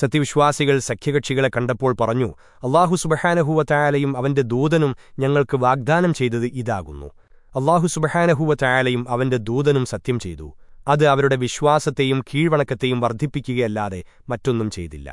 സത്യവിശ്വാസികൾ സഖ്യകക്ഷികളെ കണ്ടപ്പോൾ പറഞ്ഞു അള്ളാഹു സുബഹാനഹുവ അവന്റെ ദൂതനും ഞങ്ങൾക്ക് വാഗ്ദാനം ചെയ്തത് ഇതാകുന്നു. അള്ളാഹു സുബഹാനഹുവ അവന്റെ ദൂതനും സത്യം ചെയ്തു. അത് അവരുടെ വിശ്വാസത്തെയും കീഴ്വണക്കത്തെയും വർദ്ധിപ്പിക്കുകയല്ലാതെ മറ്റൊന്നും ചെയ്തില്ല.